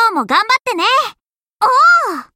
今日も頑張ってね。おお